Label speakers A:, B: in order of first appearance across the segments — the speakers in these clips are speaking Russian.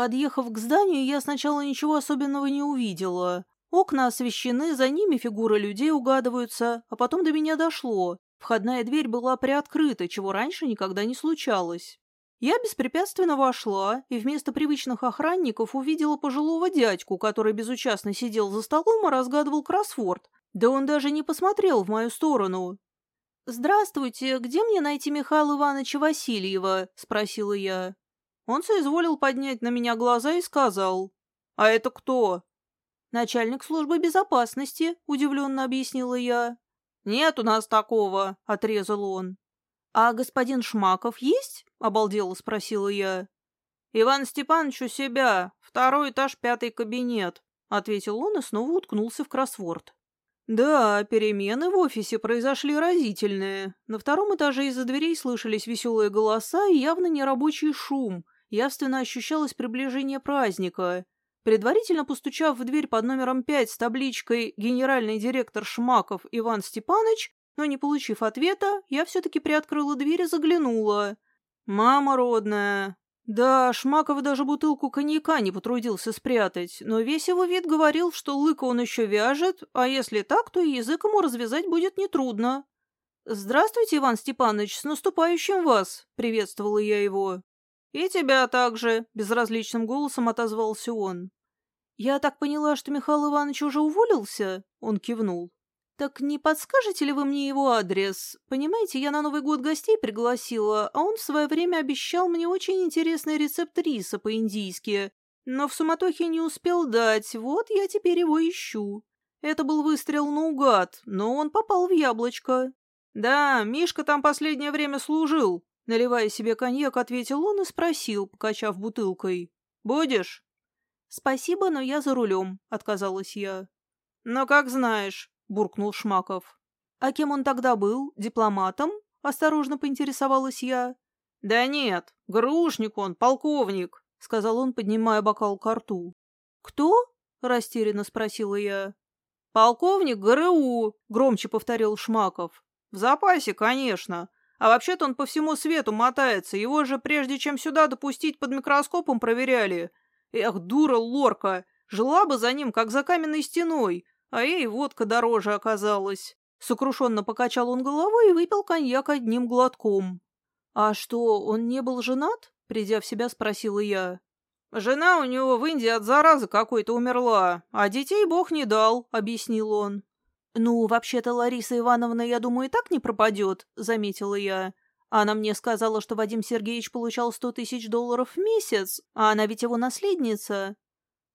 A: Подъехав к зданию, я сначала ничего особенного не увидела. Окна освещены, за ними фигуры людей угадываются, а потом до меня дошло. Входная дверь была приоткрыта, чего раньше никогда не случалось. Я беспрепятственно вошла и вместо привычных охранников увидела пожилого дядьку, который безучастно сидел за столом и разгадывал кроссворд. Да он даже не посмотрел в мою сторону. «Здравствуйте, где мне найти Михаила Ивановича Васильева?» — спросила я. Он соизволил поднять на меня глаза и сказал. «А это кто?» «Начальник службы безопасности», — удивленно объяснила я. «Нет у нас такого», — отрезал он. «А господин Шмаков есть?» — обалдело спросила я. «Иван Степанович у себя. Второй этаж, пятый кабинет», — ответил он и снова уткнулся в кроссворд. Да, перемены в офисе произошли разительные. На втором этаже из-за дверей слышались веселые голоса и явно нерабочий шум. Явственно ощущалось приближение праздника. Предварительно постучав в дверь под номером 5 с табличкой «Генеральный директор Шмаков Иван Степанович», но не получив ответа, я все-таки приоткрыла дверь и заглянула. «Мама родная». Да, Шмаков даже бутылку коньяка не потрудился спрятать, но весь его вид говорил, что лыка он еще вяжет, а если так, то и язык ему развязать будет нетрудно. «Здравствуйте, Иван Степанович, с наступающим вас!» — приветствовала я его. «И тебя также», — безразличным голосом отозвался он. «Я так поняла, что Михаил Иванович уже уволился?» — он кивнул. «Так не подскажете ли вы мне его адрес? Понимаете, я на Новый год гостей пригласила, а он в свое время обещал мне очень интересный рецепт риса по-индийски, но в суматохе не успел дать, вот я теперь его ищу. Это был выстрел наугад, но он попал в яблочко». «Да, Мишка там последнее время служил», — наливая себе коньяк, ответил он и спросил, покачав бутылкой. «Будешь?» «Спасибо, но я за рулем», — отказалась я. «Ну, как знаешь», буркнул Шмаков. «А кем он тогда был? Дипломатом?» — осторожно поинтересовалась я. «Да нет, грушник он, полковник», — сказал он, поднимая бокал к рту. «Кто?» — растерянно спросила я. «Полковник ГРУ», — громче повторил Шмаков. «В запасе, конечно. А вообще-то он по всему свету мотается. Его же прежде чем сюда допустить под микроскопом проверяли. Эх, дура лорка, жила бы за ним, как за каменной стеной. А ей водка дороже оказалась. Сокрушенно покачал он головой и выпил коньяк одним глотком. «А что, он не был женат?» — придя в себя, спросила я. «Жена у него в Индии от заразы какой-то умерла, а детей бог не дал», — объяснил он. «Ну, вообще-то Лариса Ивановна, я думаю, и так не пропадет», — заметила я. Она мне сказала, что Вадим Сергеевич получал сто тысяч долларов в месяц, а она ведь его наследница.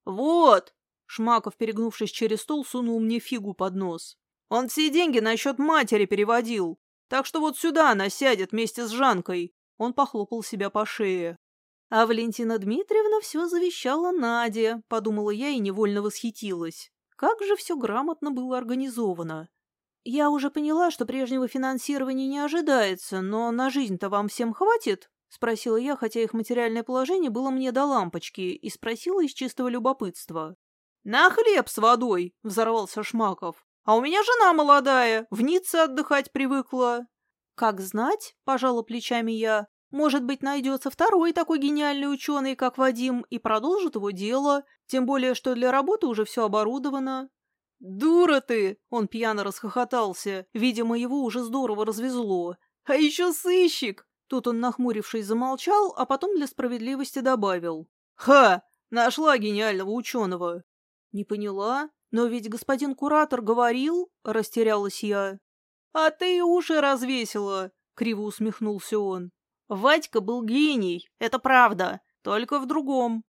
A: «Вот!» Шмаков, перегнувшись через стол, сунул мне фигу под нос. «Он все деньги на счет матери переводил, так что вот сюда она сядет вместе с Жанкой». Он похлопал себя по шее. «А Валентина Дмитриевна все завещала Наде», — подумала я и невольно восхитилась. Как же все грамотно было организовано. «Я уже поняла, что прежнего финансирования не ожидается, но на жизнь-то вам всем хватит?» — спросила я, хотя их материальное положение было мне до лампочки, и спросила из чистого любопытства. «На хлеб с водой!» — взорвался Шмаков. «А у меня жена молодая, в Ницце отдыхать привыкла». «Как знать?» — пожала плечами я. «Может быть, найдется второй такой гениальный ученый, как Вадим, и продолжит его дело, тем более, что для работы уже все оборудовано». «Дура ты!» — он пьяно расхохотался. Видимо, его уже здорово развезло. «А еще сыщик!» Тут он, нахмурившись, замолчал, а потом для справедливости добавил. «Ха! Нашла гениального ученого!» «Не поняла? Но ведь господин куратор говорил...» — растерялась я. «А ты уши развесила!» — криво усмехнулся он. «Вадька был гений, это правда, только в другом».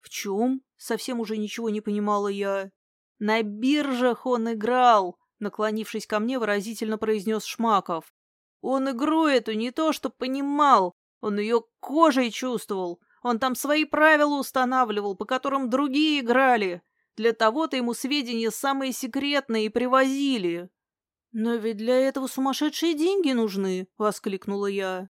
A: «В чем?» — совсем уже ничего не понимала я. «На биржах он играл!» — наклонившись ко мне, выразительно произнес Шмаков. «Он игру эту не то что понимал, он ее кожей чувствовал. Он там свои правила устанавливал, по которым другие играли. Для того-то ему сведения самые секретные и привозили. «Но ведь для этого сумасшедшие деньги нужны!» — воскликнула я.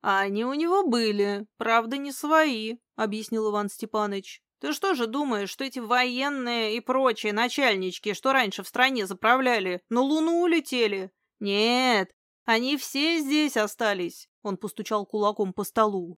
A: «А они у него были, правда, не свои», — объяснил Иван Степанович. «Ты что же думаешь, что эти военные и прочие начальнички, что раньше в стране заправляли, на Луну улетели? Нет, они все здесь остались», — он постучал кулаком по столу.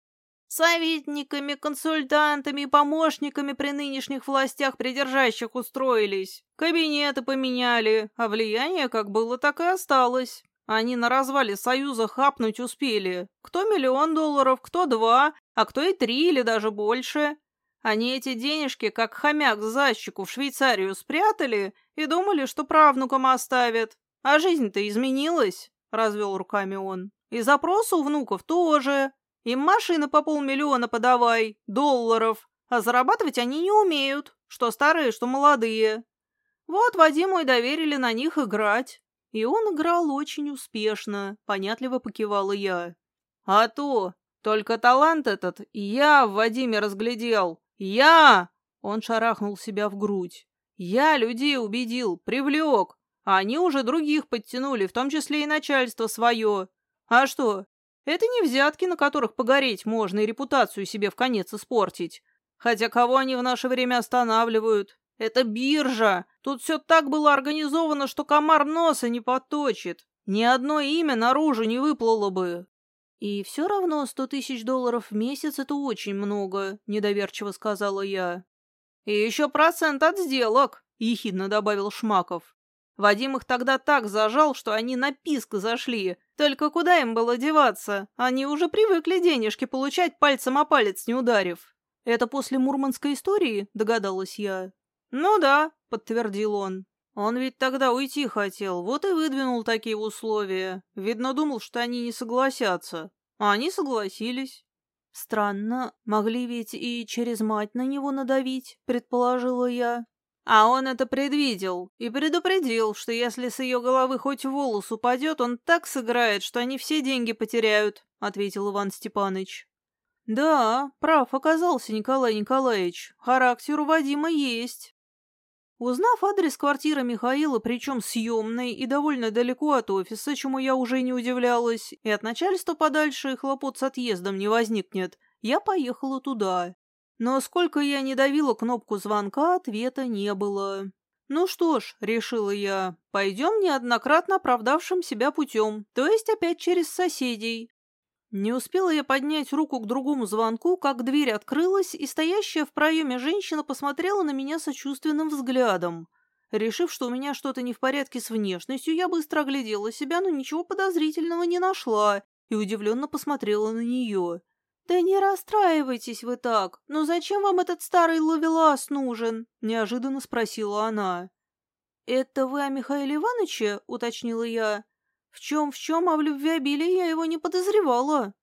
A: Советниками, консультантами и помощниками при нынешних властях придержащих устроились. Кабинеты поменяли, а влияние как было, так и осталось. Они на развале Союза хапнуть успели. Кто миллион долларов, кто два, а кто и три или даже больше. Они эти денежки, как хомяк за защику, в Швейцарию спрятали и думали, что правнукам оставят. А жизнь-то изменилась, — развел руками он. И запрос у внуков тоже. Им машины по полмиллиона подавай, долларов, а зарабатывать они не умеют, что старые, что молодые. Вот Вадиму и доверили на них играть. И он играл очень успешно, понятливо покивала я. А то, только талант этот я в Вадиме разглядел. Я! Он шарахнул себя в грудь. Я людей убедил, привлек, а они уже других подтянули, в том числе и начальство свое. А что, это не взятки, на которых погореть можно и репутацию себе в конец испортить. Хотя кого они в наше время останавливают? Это биржа. Тут все так было организовано, что комар носа не поточит. Ни одно имя наружу не выплыло бы. И все равно сто тысяч долларов в месяц — это очень много, — недоверчиво сказала я. И еще процент от сделок, — ехидно добавил Шмаков. Вадим их тогда так зажал, что они на писк зашли. Только куда им было деваться? Они уже привыкли денежки получать пальцем о палец не ударив. Это после мурманской истории, догадалась я. Ну да, подтвердил он. Он ведь тогда уйти хотел, вот и выдвинул такие условия. Видно, думал, что они не согласятся. А они согласились. Странно, могли ведь и через мать на него надавить, предположила я. А он это предвидел и предупредил, что если с ее головы хоть волос упадет, он так сыграет, что они все деньги потеряют, — ответил Иван Степаныч. Да, прав оказался Николай Николаевич, характер у Вадима есть. Узнав адрес квартиры Михаила, причем съемной и довольно далеко от офиса, чему я уже не удивлялась, и от начальства подальше хлопот с отъездом не возникнет, я поехала туда. Но сколько я не давила кнопку звонка, ответа не было. «Ну что ж», — решила я, — «пойдем неоднократно оправдавшим себя путем, то есть опять через соседей». Не успела я поднять руку к другому звонку, как дверь открылась, и стоящая в проеме женщина посмотрела на меня сочувственным взглядом. Решив, что у меня что-то не в порядке с внешностью, я быстро оглядела себя, но ничего подозрительного не нашла, и удивленно посмотрела на нее. «Да не расстраивайтесь вы так. Но зачем вам этот старый ловелас нужен?» — неожиданно спросила она. «Это вы о Михаиле Ивановиче?» — уточнила я. «В чем-в чем, а в любви обилия я его не подозревала».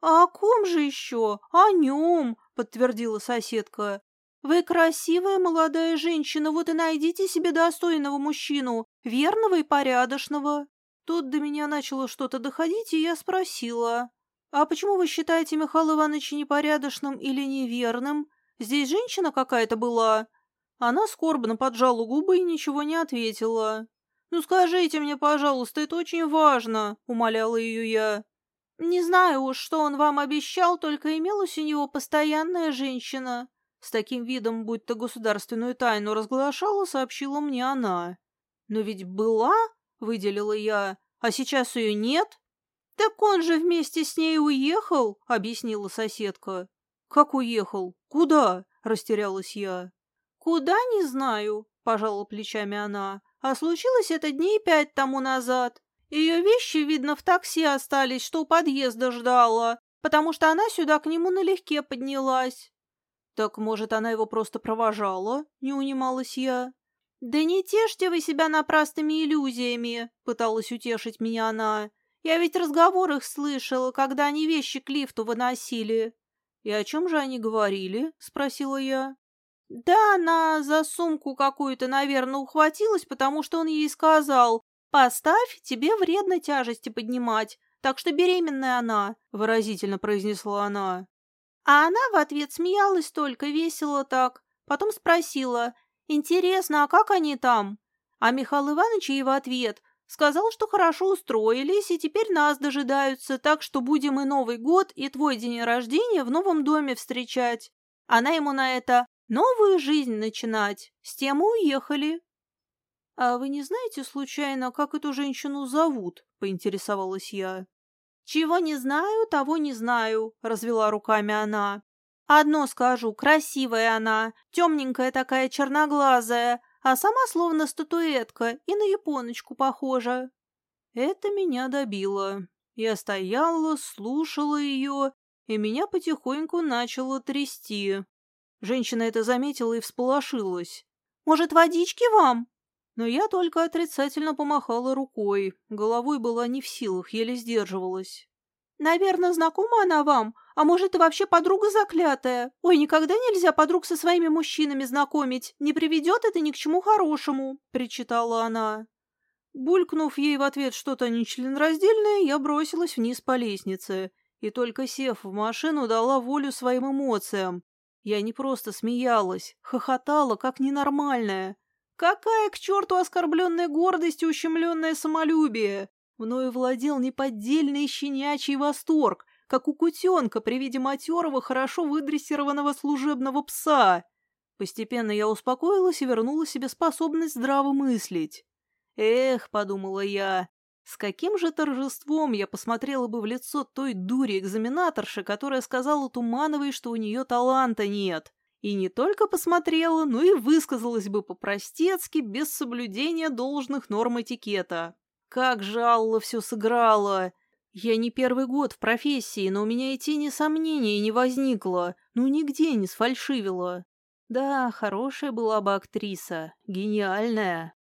A: «А о ком же еще? О нем!» — подтвердила соседка. «Вы красивая молодая женщина, вот и найдите себе достойного мужчину, верного и порядочного». Тут до меня начало что-то доходить, и я спросила. «А почему вы считаете Михаила Ивановича непорядочным или неверным? Здесь женщина какая-то была?» Она скорбно поджала губы и ничего не ответила. «Ну скажите мне, пожалуйста, это очень важно», — умоляла ее я. «Не знаю уж, что он вам обещал, только имелась у него постоянная женщина». С таким видом, будто государственную тайну разглашала, сообщила мне она. «Но ведь была», — выделила я, — «а сейчас ее нет?» «Так он же вместе с ней уехал», — объяснила соседка. «Как уехал? Куда?» — растерялась я. «Куда, не знаю», — пожала плечами она. «А случилось это дней пять тому назад. Ее вещи, видно, в такси остались, что у подъезда ждала, потому что она сюда к нему налегке поднялась». «Так, может, она его просто провожала?» — не унималась я. «Да не тешьте вы себя напрасными иллюзиями», — пыталась утешить меня она. Я ведь разговор их слышала, когда они вещи к лифту выносили. — И о чем же они говорили? — спросила я. — Да она за сумку какую-то, наверное, ухватилась, потому что он ей сказал, «Поставь, тебе вредно тяжести поднимать, так что беременная она», — выразительно произнесла она. А она в ответ смеялась только, весело так. Потом спросила, «Интересно, а как они там?» А Михаил Иванович ей в ответ, Сказал, что хорошо устроились и теперь нас дожидаются, так что будем и Новый год, и твой день рождения в новом доме встречать. Она ему на это новую жизнь начинать. С тем уехали. — А вы не знаете, случайно, как эту женщину зовут? — поинтересовалась я. «Чего не знаю, того не знаю», — развела руками она. «Одно скажу, красивая она, темненькая такая черноглазая, а сама словно статуэтка и на японочку похожа». Это меня добило. Я стояла, слушала ее, и меня потихоньку начало трясти. Женщина это заметила и всполошилась. «Может, водички вам?» Но я только отрицательно помахала рукой. Головой была не в силах, еле сдерживалась. «Наверное, знакома она вам? А может, и вообще подруга заклятая? Ой, никогда нельзя подруг со своими мужчинами знакомить. Не приведет это ни к чему хорошему», — причитала она. Булькнув ей в ответ что-то нечленораздельное, я бросилась вниз по лестнице и только сев в машину, дала волю своим эмоциям. Я не просто смеялась, хохотала, как ненормальная. Какая к черту оскорбленная гордость и ущемленное самолюбие! Мною владел неподдельный щенячий восторг, как у кутенка при виде матерого, хорошо выдрессированного служебного пса. Постепенно я успокоилась и вернула себе способность здраво мыслить. «Эх», — подумала я, — «с каким же торжеством я посмотрела бы в лицо той дури-экзаменаторши, которая сказала Тумановой, что у нее таланта нет». И не только посмотрела, но и высказалась бы по-простецки, без соблюдения должных норм этикета. Как же Алла все сыграла! Я не первый год в профессии, но у меня и тени сомнений не возникло, ну нигде не сфальшивила. Да, хорошая была бы актриса, гениальная.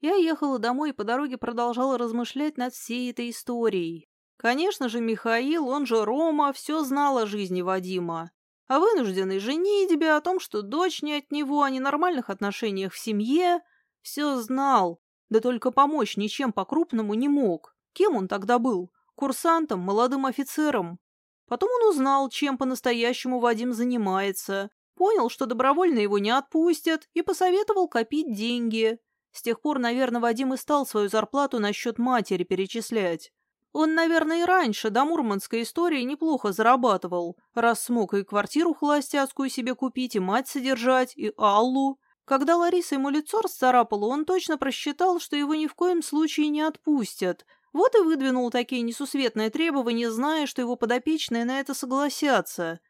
A: Я ехала домой и по дороге продолжала размышлять над всей этой историей. Конечно же, Михаил, он же Рома, все знал о жизни Вадима о вынужденной женитьбе, о том, что дочь не от него, о ненормальных отношениях в семье. Все знал, да только помочь ничем по-крупному не мог. Кем он тогда был? Курсантом, молодым офицером. Потом он узнал, чем по-настоящему Вадим занимается, понял, что добровольно его не отпустят, и посоветовал копить деньги. С тех пор, наверное, Вадим и стал свою зарплату на счет матери перечислять. Он, наверное, и раньше до мурманской истории неплохо зарабатывал, раз смог и квартиру холостяцкую себе купить, и мать содержать, и Аллу. Когда Лариса ему лицо расцарапала, он точно просчитал, что его ни в коем случае не отпустят. Вот и выдвинул такие несусветные требования, зная, что его подопечные на это согласятся.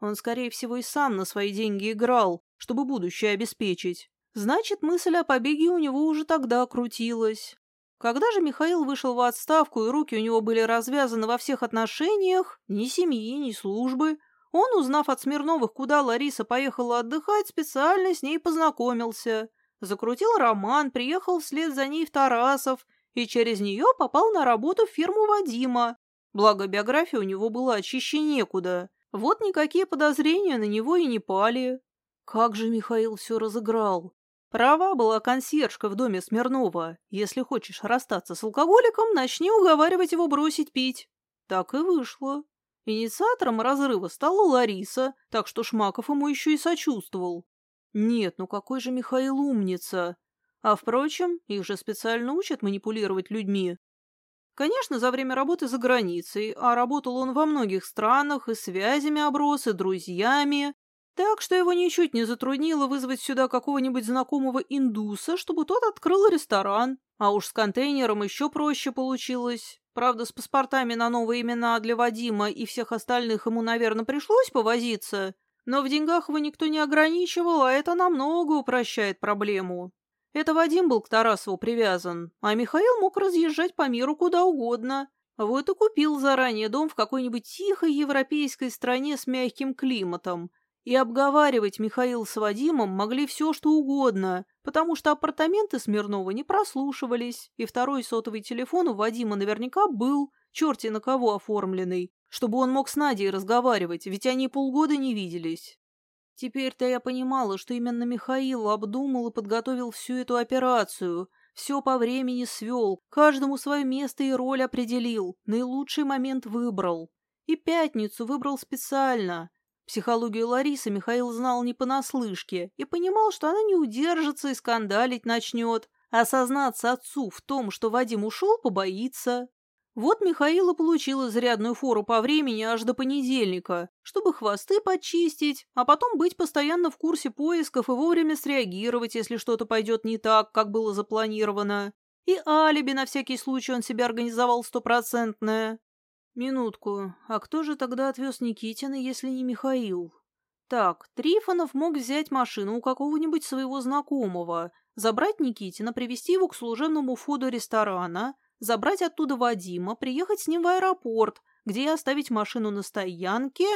A: Он, скорее всего, и сам на свои деньги играл, чтобы будущее обеспечить. Значит, мысль о побеге у него уже тогда крутилась. Когда же Михаил вышел в отставку и руки у него были развязаны во всех отношениях, ни семьи, ни службы, он, узнав от Смирновых, куда Лариса поехала отдыхать, специально с ней познакомился. Закрутил роман, приехал вслед за ней в Тарасов и через нее попал на работу в фирму Вадима. Благо, биография у него была чище некуда. Вот никакие подозрения на него и не пали. Как же Михаил все разыграл. Права была консьержка в доме Смирнова. Если хочешь расстаться с алкоголиком, начни уговаривать его бросить пить. Так и вышло. Инициатором разрыва стала Лариса, так что Шмаков ему еще и сочувствовал. Нет, ну какой же Михаил умница. А впрочем, их же специально учат манипулировать людьми. Конечно, за время работы за границей, а работал он во многих странах, и связями оброс, и друзьями, так что его ничуть не затруднило вызвать сюда какого-нибудь знакомого индуса, чтобы тот открыл ресторан. А уж с контейнером еще проще получилось. Правда, с паспортами на новые имена для Вадима и всех остальных ему, наверное, пришлось повозиться. Но в деньгах его никто не ограничивал, а это намного упрощает проблему. Это Вадим был к Тарасову привязан, а Михаил мог разъезжать по миру куда угодно. Вот и купил заранее дом в какой-нибудь тихой европейской стране с мягким климатом – и обговаривать Михаил с Вадимом могли все, что угодно, потому что апартаменты Смирнова не прослушивались, и второй сотовый телефон у Вадима наверняка был, черти на кого оформленный, чтобы он мог с Надей разговаривать, ведь они полгода не виделись. Теперь-то я понимала, что именно Михаил обдумал и подготовил всю эту операцию, все по времени свел, каждому свое место и роль определил, наилучший момент выбрал. И пятницу выбрал специально, Психологию Ларисы Михаил знал не понаслышке и понимал, что она не удержится и скандалить начнет, а сознаться отцу в том, что Вадим ушел, побоится. Вот Михаил и получил изрядную фору по времени аж до понедельника, чтобы хвосты почистить, а потом быть постоянно в курсе поисков и вовремя среагировать, если что-то пойдет не так, как было запланировано. И алиби на всякий случай он себе организовал стопроцентное. Минутку, а кто же тогда отвез Никитина, если не Михаил? Так, Трифонов мог взять машину у какого-нибудь своего знакомого, забрать Никитина, привести его к служебному входу ресторана, забрать оттуда Вадима, приехать с ним в аэропорт, где оставить машину на стоянке,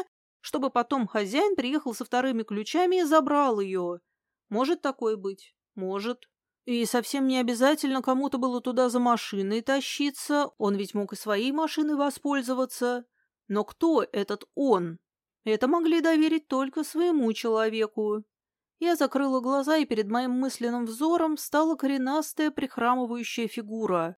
A: чтобы потом хозяин приехал со вторыми ключами и забрал ее. Может такое быть? Может. И совсем не обязательно кому-то было туда за машиной тащиться, он ведь мог и своей машиной воспользоваться. Но кто этот он? Это могли доверить только своему человеку. Я закрыла глаза, и перед моим мысленным взором стала коренастая прихрамывающая фигура.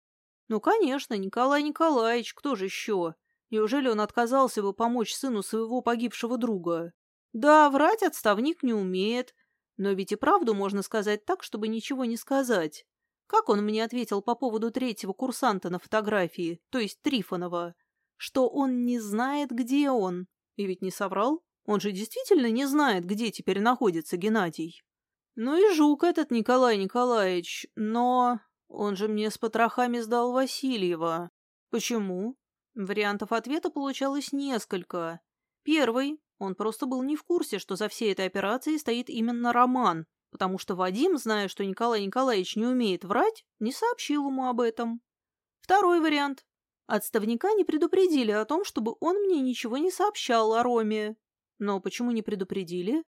A: Ну, конечно, Николай Николаевич, кто же еще? Неужели он отказался бы помочь сыну своего погибшего друга? Да, врать отставник не умеет, но ведь и правду можно сказать так, чтобы ничего не сказать. Как он мне ответил по поводу третьего курсанта на фотографии, то есть Трифонова? Что он не знает, где он. И ведь не соврал. Он же действительно не знает, где теперь находится Геннадий. Ну и жук этот Николай Николаевич, но... Он же мне с потрохами сдал Васильева. Почему? Вариантов ответа получалось несколько. Первый. Он просто был не в курсе, что за всей этой операцией стоит именно Роман, потому что Вадим, зная, что Николай Николаевич не умеет врать, не сообщил ему об этом. Второй вариант. Отставника не предупредили о том, чтобы он мне ничего не сообщал о Роме. Но почему не предупредили?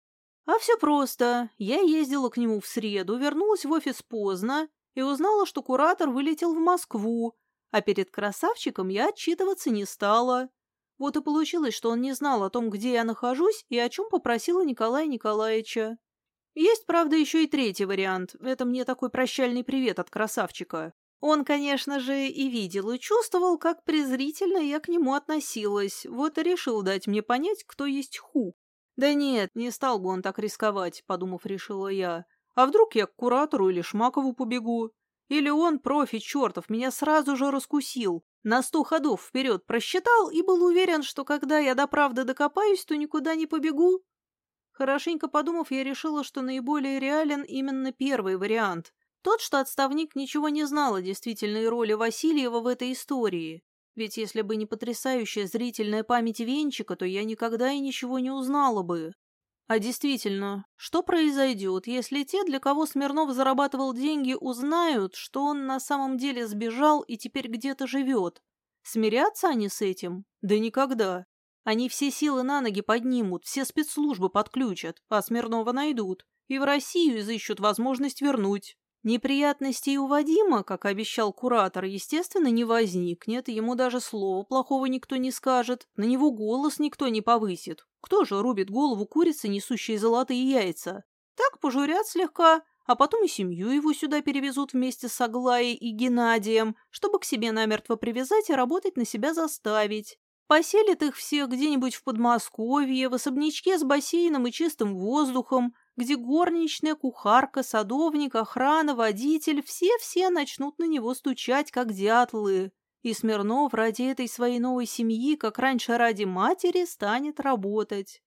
A: А все просто. Я ездила к нему в среду, вернулась в офис поздно и узнала, что куратор вылетел в Москву, а перед красавчиком я отчитываться не стала. Вот и получилось, что он не знал о том, где я нахожусь и о чем попросила Николая Николаевича. Есть, правда, еще и третий вариант. Это мне такой прощальный привет от красавчика. Он, конечно же, и видел, и чувствовал, как презрительно я к нему относилась, вот и решил дать мне понять, кто есть Ху. Да нет, не стал бы он так рисковать, подумав, решила я. А вдруг я к куратору или Шмакову побегу? Или он, профи чертов, меня сразу же раскусил, на сто ходов вперед просчитал и был уверен, что когда я до правды докопаюсь, то никуда не побегу? Хорошенько подумав, я решила, что наиболее реален именно первый вариант. Тот, что отставник ничего не знал о действительной роли Васильева в этой истории. Ведь если бы не потрясающая зрительная память Венчика, то я никогда и ничего не узнала бы. А действительно, что произойдет, если те, для кого Смирнов зарабатывал деньги, узнают, что он на самом деле сбежал и теперь где-то живет? Смирятся они с этим? Да никогда. Они все силы на ноги поднимут, все спецслужбы подключат, а Смирнова найдут. И в Россию изыщут возможность вернуть. Неприятностей у Вадима, как обещал куратор, естественно, не возникнет, ему даже слова плохого никто не скажет, на него голос никто не повысит. Кто же рубит голову курицы, несущей золотые яйца? Так пожурят слегка, а потом и семью его сюда перевезут вместе с Аглаей и Геннадием, чтобы к себе намертво привязать и работать на себя заставить. Поселят их всех где-нибудь в Подмосковье, в особнячке с бассейном и чистым воздухом, где горничная, кухарка, садовник, охрана, водитель все-все начнут на него стучать, как дятлы. И Смирнов ради этой своей новой семьи, как раньше ради матери, станет работать.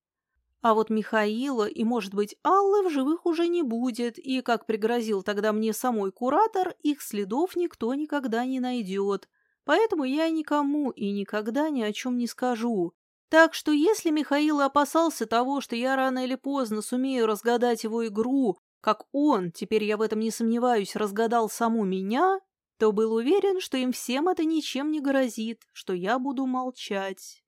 A: А вот Михаила и, может быть, Аллы в живых уже не будет, и, как пригрозил тогда мне самой куратор, их следов никто никогда не найдет. Поэтому я никому и никогда ни о чем не скажу. Так что если Михаил опасался того, что я рано или поздно сумею разгадать его игру, как он, теперь я в этом не сомневаюсь, разгадал саму меня, то был уверен, что им всем это ничем не грозит, что я буду молчать.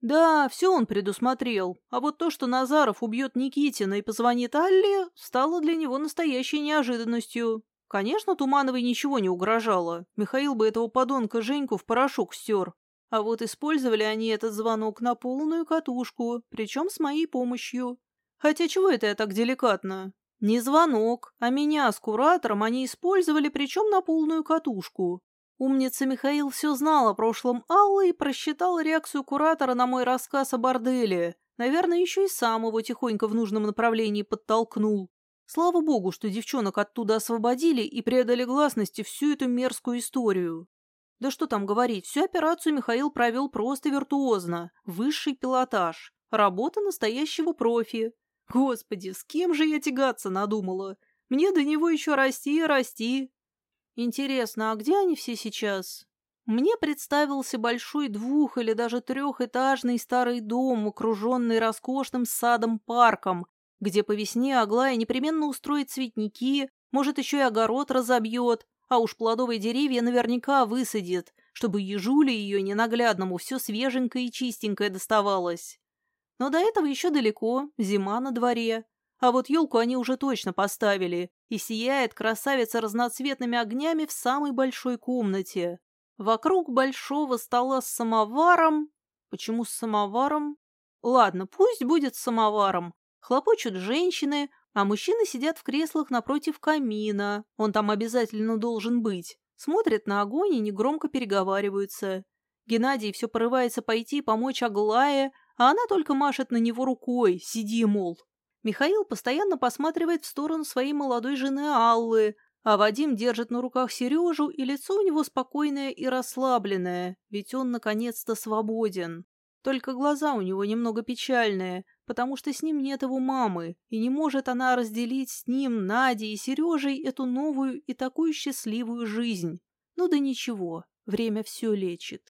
A: Да, все он предусмотрел, а вот то, что Назаров убьет Никитина и позвонит Алле, стало для него настоящей неожиданностью. Конечно, Тумановой ничего не угрожало, Михаил бы этого подонка Женьку в порошок стер. А вот использовали они этот звонок на полную катушку, причем с моей помощью. Хотя чего это я так деликатно? Не звонок, а меня с куратором они использовали, причем на полную катушку. Умница Михаил все знал о прошлом Аллы и просчитал реакцию куратора на мой рассказ о борделе. Наверное, еще и сам его тихонько в нужном направлении подтолкнул. Слава богу, что девчонок оттуда освободили и предали гласности всю эту мерзкую историю. Да что там говорить, всю операцию Михаил провел просто виртуозно. Высший пилотаж. Работа настоящего профи. Господи, с кем же я тягаться надумала? Мне до него еще расти и расти. Интересно, а где они все сейчас? Мне представился большой двух- или даже трехэтажный старый дом, окруженный роскошным садом-парком, где по весне Аглая непременно устроит цветники, может, еще и огород разобьет, а уж плодовые деревья наверняка высадит, чтобы ежуле ее ненаглядному все свеженькое и чистенькое доставалось. Но до этого еще далеко, зима на дворе. А вот елку они уже точно поставили, и сияет красавица разноцветными огнями в самой большой комнате. Вокруг большого стола с самоваром... Почему с самоваром? Ладно, пусть будет с самоваром. Хлопочут женщины, а мужчины сидят в креслах напротив камина. Он там обязательно должен быть. Смотрят на огонь и негромко переговариваются. Геннадий все порывается пойти помочь Аглае, а она только машет на него рукой, сиди, мол. Михаил постоянно посматривает в сторону своей молодой жены Аллы, а Вадим держит на руках Сережу, и лицо у него спокойное и расслабленное, ведь он наконец-то свободен. Только глаза у него немного печальные, потому что с ним нет его мамы, и не может она разделить с ним, Надей и Сережей эту новую и такую счастливую жизнь. Ну да ничего, время все лечит.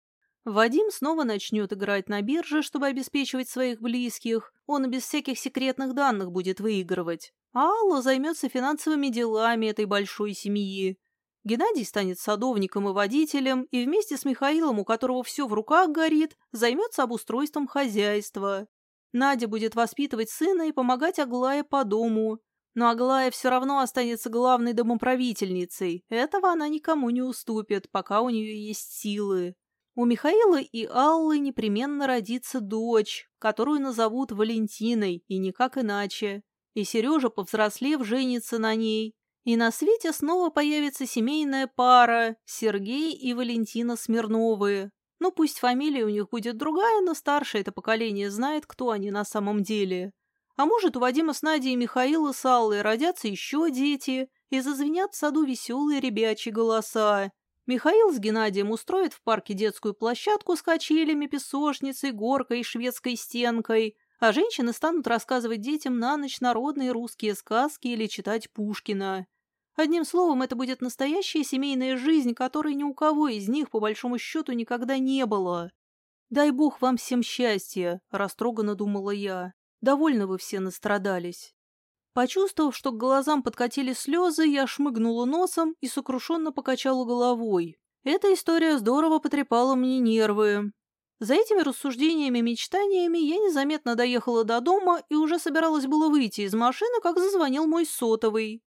A: Вадим снова начнет играть на бирже, чтобы обеспечивать своих близких. Он без всяких секретных данных будет выигрывать. А Алла займется финансовыми делами этой большой семьи. Геннадий станет садовником и водителем, и вместе с Михаилом, у которого все в руках горит, займется обустройством хозяйства. Надя будет воспитывать сына и помогать Аглае по дому. Но Аглая все равно останется главной домоправительницей. Этого она никому не уступит, пока у нее есть силы. У Михаила и Аллы непременно родится дочь, которую назовут Валентиной, и никак иначе. И Сережа, повзрослев, женится на ней. И на свете снова появится семейная пара Сергей и Валентина Смирновы. Ну, пусть фамилия у них будет другая, но старшее это поколение знает, кто они на самом деле. А может, у Вадима с Надей и Михаила с Аллой родятся еще дети, и зазвенят в саду веселые ребячьи голоса, Михаил с Геннадием устроит в парке детскую площадку с качелями, песочницей, горкой и шведской стенкой, а женщины станут рассказывать детям на ночь народные русские сказки или читать Пушкина. Одним словом, это будет настоящая семейная жизнь, которой ни у кого из них, по большому счету, никогда не было. «Дай бог вам всем счастья», — растроганно думала я. «Довольно вы все настрадались». Почувствовав, что к глазам подкатили слезы, я шмыгнула носом и сокрушенно покачала головой. Эта история здорово потрепала мне нервы. За этими рассуждениями и мечтаниями я незаметно доехала до дома и уже собиралась было выйти из машины, как зазвонил мой сотовый.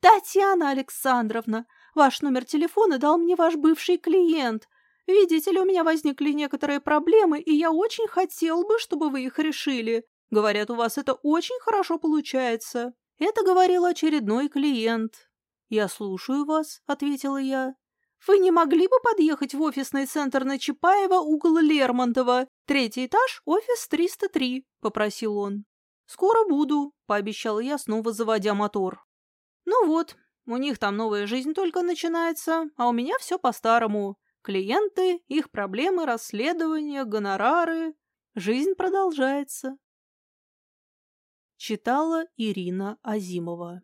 A: «Татьяна Александровна, ваш номер телефона дал мне ваш бывший клиент. Видите ли, у меня возникли некоторые проблемы, и я очень хотел бы, чтобы вы их решили. Говорят, у вас это очень хорошо получается. Это говорил очередной клиент. Я слушаю вас, ответила я. Вы не могли бы подъехать в офисный центр на Чапаева, угол Лермонтова? Третий этаж, офис 303, попросил он. Скоро буду, пообещала я, снова заводя мотор. Ну вот, у них там новая жизнь только начинается, а у меня все по-старому. Клиенты, их проблемы, расследования, гонорары. Жизнь продолжается. Читала Ирина Азимова